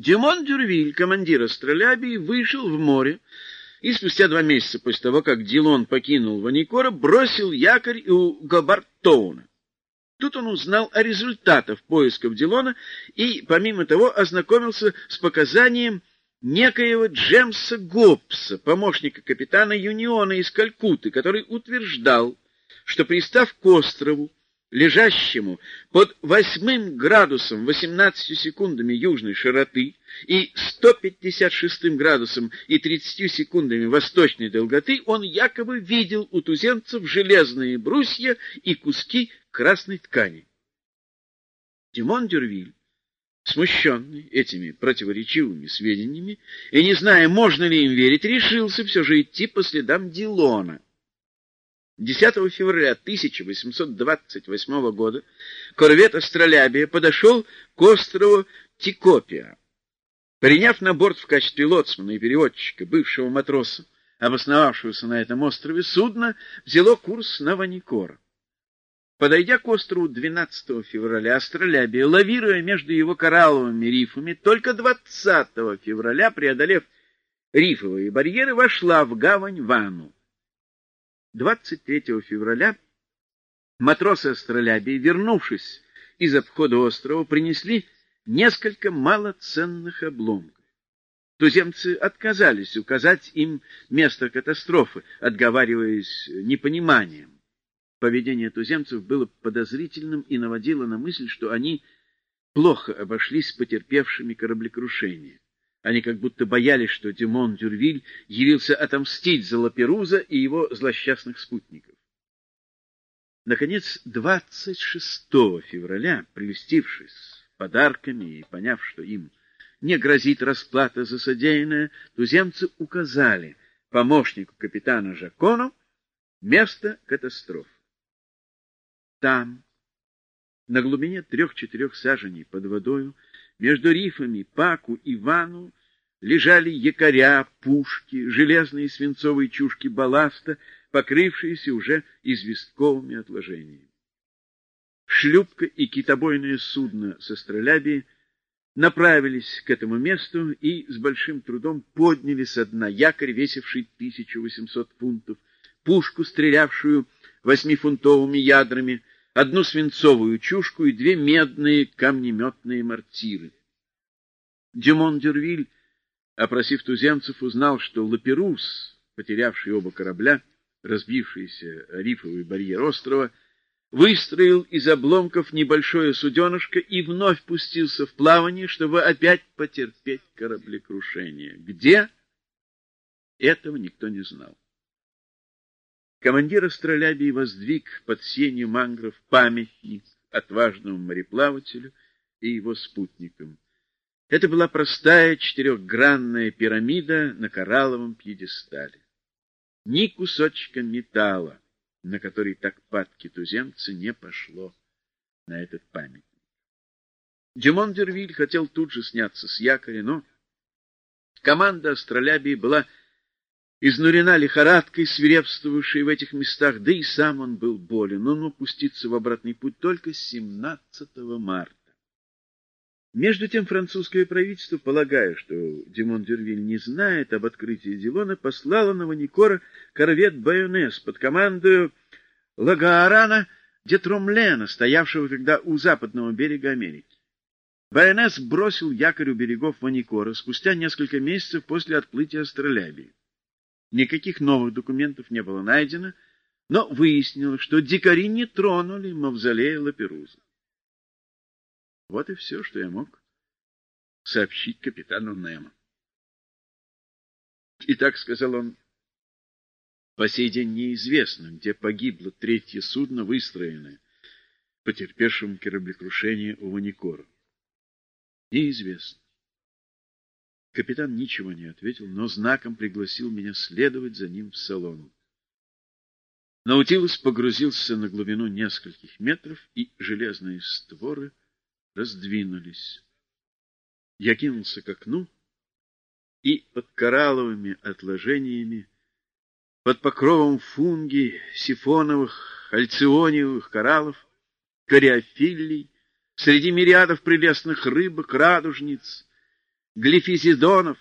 Дюмон Дюрвиль, командир Астролябии, вышел в море и спустя два месяца после того, как Дилон покинул Ваникора, бросил якорь у Габартоуна. Тут он узнал о результатах поисков Дилона и, помимо того, ознакомился с показанием некоего Джемса Гоббса, помощника капитана Юниона из Калькутты, который утверждал, что пристав к острову, лежащему под восьмым градусом 18 секундами южной широты и 156 градусом и 30 секундами восточной долготы, он якобы видел у туземцев железные брусья и куски красной ткани. Димон Дюрвиль, смущенный этими противоречивыми сведениями и не зная, можно ли им верить, решился все же идти по следам Дилона — 10 февраля 1828 года корвет «Астролябия» подошел к острову Тикопия. Приняв на борт в качестве лоцмана и переводчика бывшего матроса, обосновавшегося на этом острове, судно взяло курс на Ваникор. Подойдя к острову 12 февраля, Астролябия, лавируя между его коралловыми рифами, только 20 февраля, преодолев рифовые барьеры, вошла в гавань Вану. 23 февраля матросы Астролябии, вернувшись из обхода острова, принесли несколько малоценных обломков. Туземцы отказались указать им место катастрофы, отговариваясь непониманием. Поведение туземцев было подозрительным и наводило на мысль, что они плохо обошлись с потерпевшими кораблекрушение. Они как будто боялись, что Димон Дюрвиль явился отомстить за Лаперуза и его злосчастных спутников. Наконец, 26 февраля, прелестившись подарками и поняв, что им не грозит расплата за содеянное, туземцы указали помощнику капитана Жакону место катастрофы. Там, на глубине трех-четырех саженей под водою, между рифами Паку и Вану лежали якоря, пушки, железные свинцовые чушки балласта, покрывшиеся уже известковыми отложениями. Шлюпка и китобойное судно со Стрелябии направились к этому месту и с большим трудом подняли со дна якорь, весивший 1800 фунтов, пушку, стрелявшую восьмифунтовыми ядрами, одну свинцовую чушку и две медные камнеметные мортиры. Дюмон Дюрвиль, опросив туземцев, узнал, что Лаперус, потерявший оба корабля, разбившийся рифовый барьер острова, выстроил из обломков небольшое суденышко и вновь пустился в плавание, чтобы опять потерпеть кораблекрушение. Где? Этого никто не знал. Командир Астролябии воздвиг под сенью мангров памятник отважному мореплавателю и его спутникам. Это была простая четырехгранная пирамида на коралловом пьедестале. Ни кусочка металла, на который так падки туземцы, не пошло на этот памятник. Дюмон Дервиль хотел тут же сняться с якоря, но команда Астролябии была изнурена лихорадкой, свирепствовавшей в этих местах, да и сам он был болен. Он мог пуститься в обратный путь только 17 марта. Между тем французское правительство, полагая, что Димон Дюрвиль не знает об открытии Дилона, послало на Ваникора корвет «Байонес» под командою Лагаарана Детромлена, стоявшего тогда у западного берега Америки. Байонес бросил якорь у берегов Ваникора спустя несколько месяцев после отплытия Астролябии. Никаких новых документов не было найдено, но выяснилось, что дикари не тронули мавзолея Лаперуза. Вот и все, что я мог сообщить капитану Немо. И так сказал он, по сей день неизвестно, где погибло третье судно, выстроенное потерпевшим кораблекрушение у Ваникора. Неизвестно. Капитан ничего не ответил, но знаком пригласил меня следовать за ним в салон. Наутилус погрузился на глубину нескольких метров, и железные створы раздвинулись. Я кинулся к окну, и под коралловыми отложениями, под покровом фунги, сифоновых, альциониевых кораллов, кориофиллий, среди мириадов прелестных рыбок, радужниц — глифизидонов,